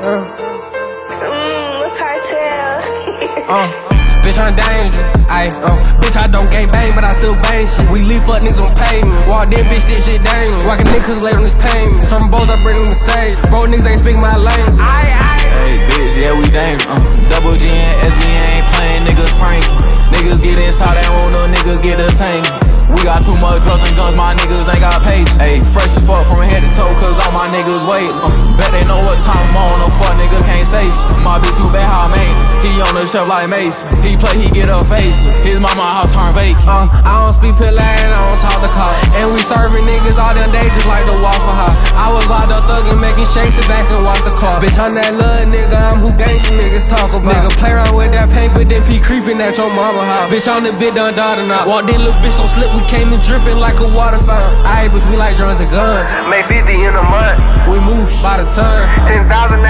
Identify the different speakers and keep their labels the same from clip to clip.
Speaker 1: Mm, uh. Bitch, I'm dangerous. Ayy, um, uh, bitch, I don't gay bang, but I still bang shit. We leave fuck niggas on pavement. Walk that bitch, this shit dangerous. Walking niggas late on this pavement. Some bows I bring them to same. Bro, niggas ain't speak my language. Aye, aye.
Speaker 2: Hey, bitch, yeah, we dangerous. Um, double G and SB ain't playing, niggas pranking. Niggas get inside, they want no niggas get the same. We got too much drugs and guns, my niggas ain't got pace. Ayy, fresh as fuck from head to toe, cause all my niggas wait. Um, uh, bet they know what time I'm on can't say shit. My bitch too bad how I made. He on the shelf like Mace. He play, he get a face. His mama house turn vacant.
Speaker 1: Uh, I don't speak pillar and I don't talk the call. And we serving niggas all them day just like the Waffle House. I was locked up thuggin', making shakes and back and watch the car. Bitch, I'm that little nigga, I'm who gangsta niggas talk about. Nigga, play around with that paper, then be creeping at your mama house. Bitch, on the bit done daughter now. Walked in, little bitch, don't slip, we came in dripping like a water fountain. Aight, bitch, we like drums and guns.
Speaker 3: Make 50 in a month.
Speaker 1: We move by the ton.
Speaker 3: 10,000,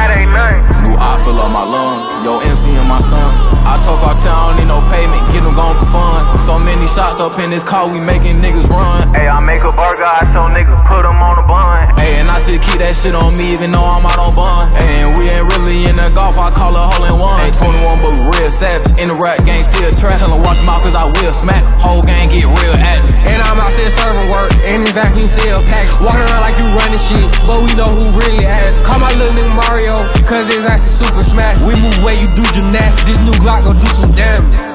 Speaker 2: fill up my lungs. Yo, MC and my son. I talk cartel, town, don't need no payment, get them going for fun. So many shots up in this car, we making niggas run.
Speaker 3: Hey, I make a burger, I tell niggas put them on a bun.
Speaker 2: Hey, and I still keep that shit on me, even though I'm out on bun. Hey, and we ain't really in the golf, I call it hole in one. Ain't 21, but real savage. In the rap game, still trap. Tell 'em watch them out, cause I will smack. Whole gang get real at me.
Speaker 1: And I'm out there serving work. And in vacuum seal pack. Walking around like you running shit. But we know who really has. Call my do gymnastics. This new Glock gon' do some damage.